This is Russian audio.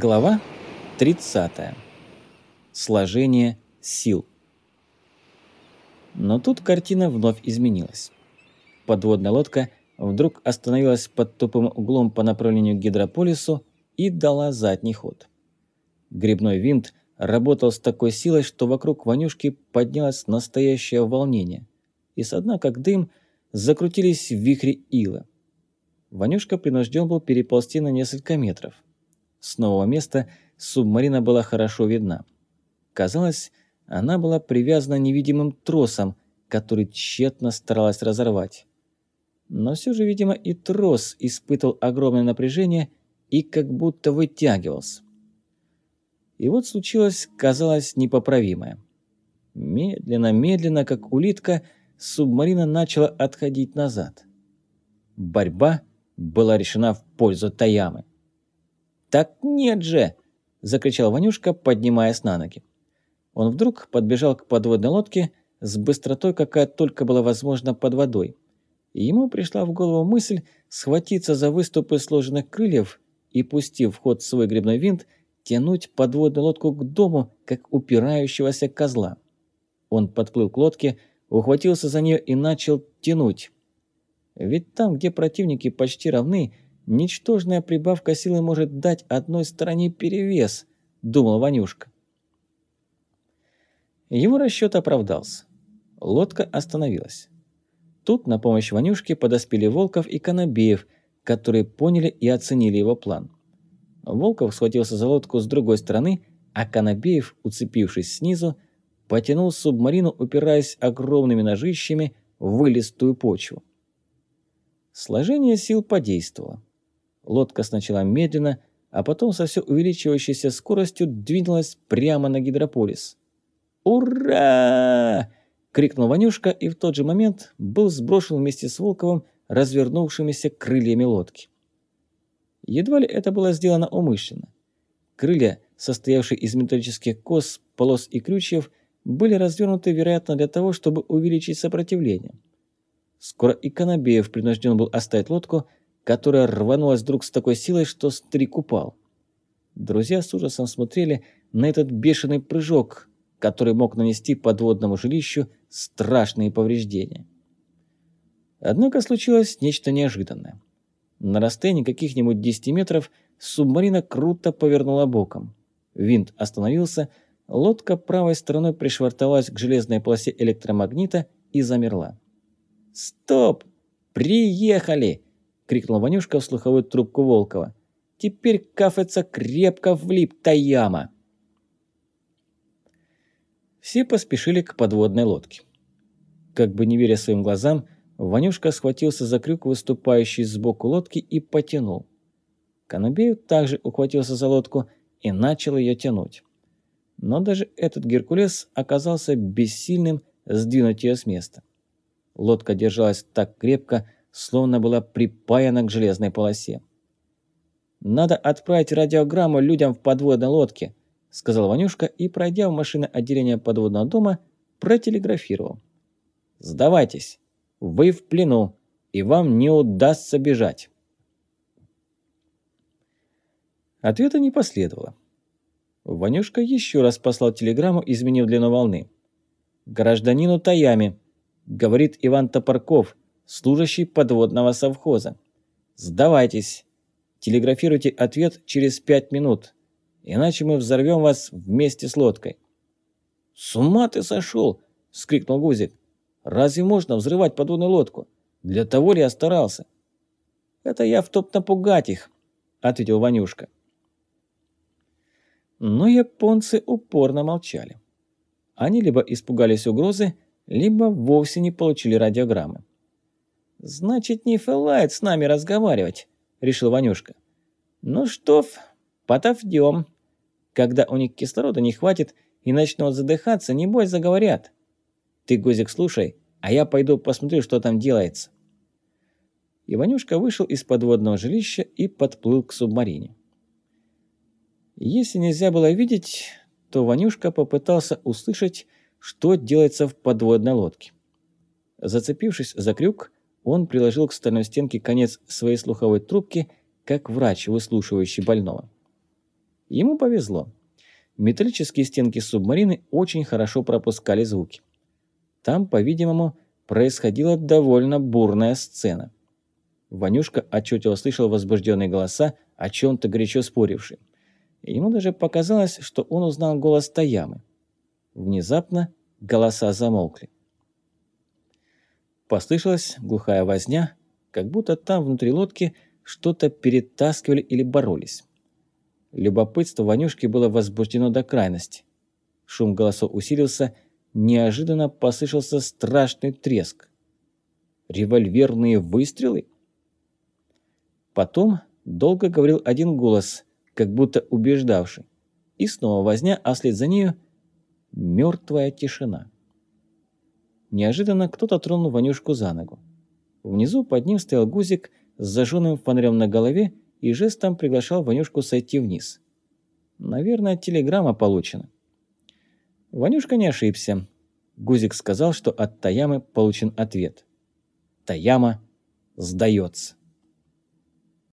Глава 30. Сложение сил. Но тут картина вновь изменилась. Подводная лодка вдруг остановилась под тупым углом по направлению к гидрополису и дала задний ход. Грибной винт работал с такой силой, что вокруг Ванюшки поднялось настоящее волнение, и со дна, как дым, закрутились вихри ила. Ванюшка принужден был переползти на несколько метров – с нового места субмарина была хорошо видна. Казалось, она была привязана невидимым тросом, который тщетно старалась разорвать. Но все же, видимо, и трос испытывал огромное напряжение и как будто вытягивался. И вот случилось, казалось, непоправимое. Медленно-медленно, как улитка, субмарина начала отходить назад. Борьба была решена в пользу Таямы. «Так нет же!» – закричал Ванюшка, поднимаясь на ноги. Он вдруг подбежал к подводной лодке с быстротой, какая только была возможна под водой. И ему пришла в голову мысль схватиться за выступы сложенных крыльев и, пустив в ход свой грибной винт, тянуть подводную лодку к дому, как упирающегося козла. Он подплыл к лодке, ухватился за нее и начал тянуть. Ведь там, где противники почти равны, Ничтожная прибавка силы может дать одной стороне перевес, думал Ванюшка. Его расчет оправдался. Лодка остановилась. Тут на помощь Ванюшке подоспели Волков и Конобеев, которые поняли и оценили его план. Волков схватился за лодку с другой стороны, а Конобеев, уцепившись снизу, потянул субмарину, упираясь огромными ножищами в вылистую почву. Сложение сил подействовало. Лодка сначала медленно, а потом со все увеличивающейся скоростью двинулась прямо на гидрополис. «Ура!» – крикнул Ванюшка и в тот же момент был сброшен вместе с Волковым развернувшимися крыльями лодки. Едва ли это было сделано умышленно. Крылья, состоявшие из металлических кос, полос и крючьев, были развернуты, вероятно, для того, чтобы увеличить сопротивление. Скоро и Конобеев принужден был оставить лодку, которая рванулась вдруг с такой силой, что старик упал. Друзья с ужасом смотрели на этот бешеный прыжок, который мог нанести подводному жилищу страшные повреждения. Однако случилось нечто неожиданное. На расстоянии каких-нибудь 10 метров субмарина круто повернула боком. Винт остановился, лодка правой стороной пришвартовалась к железной полосе электромагнита и замерла. «Стоп! Приехали!» Крикнул Ванюшка в слуховую трубку Волкова. «Теперь кафеца крепко влип Таяма!» Все поспешили к подводной лодке. Как бы не веря своим глазам, Ванюшка схватился за крюк, выступающий сбоку лодки, и потянул. Конобеев также ухватился за лодку и начал ее тянуть. Но даже этот Геркулес оказался бессильным сдвинуть ее с места. Лодка держалась так крепко, словно была припаяна к железной полосе. «Надо отправить радиограмму людям в подводной лодке», – сказал Ванюшка и, пройдя в машинное отделение подводного дома, протелеграфировал. «Сдавайтесь, вы в плену, и вам не удастся бежать». Ответа не последовало. Ванюшка еще раз послал телеграмму, изменив длину волны. «Гражданину Таями», — говорит Иван Топорков, служащий подводного совхоза. Сдавайтесь. Телеграфируйте ответ через пять минут, иначе мы взорвем вас вместе с лодкой. «С ума ты сошел!» – вскрикнул Гузик. «Разве можно взрывать подводную лодку? Для того ли я старался?» «Это я в топ напугать их», – ответил Ванюшка. Но японцы упорно молчали. Они либо испугались угрозы, либо вовсе не получили радиограммы. «Значит, не Фэллайт с нами разговаривать», — решил Ванюшка. «Ну что, потовдем. Когда у них кислорода не хватит и начнут задыхаться, небось заговорят. Ты, Гузик, слушай, а я пойду посмотрю, что там делается». И Ванюшка вышел из подводного жилища и подплыл к субмарине. Если нельзя было видеть, то Ванюшка попытался услышать, что делается в подводной лодке. Зацепившись за крюк, он приложил к стальной стенке конец своей слуховой трубки, как врач, выслушивающий больного. Ему повезло. Металлические стенки субмарины очень хорошо пропускали звуки. Там, по-видимому, происходила довольно бурная сцена. Ванюшка отчетливо слышал возбужденные голоса, о чем-то горячо спорившие. Ему даже показалось, что он узнал голос Таямы. Внезапно голоса замолкли. Послышалась глухая возня, как будто там внутри лодки что-то перетаскивали или боролись. Любопытство Ванюшки было возбуждено до крайности. Шум голосов усилился, неожиданно послышался страшный треск. Револьверные выстрелы? Потом долго говорил один голос, как будто убеждавший. И снова возня, а вслед за нею мертвая тишина. Неожиданно кто-то тронул Ванюшку за ногу. Внизу под ним стоял Гузик с зажженным фонарем на голове и жестом приглашал Ванюшку сойти вниз. Наверное, телеграмма получена. Ванюшка не ошибся. Гузик сказал, что от Таямы получен ответ. Таяма сдается.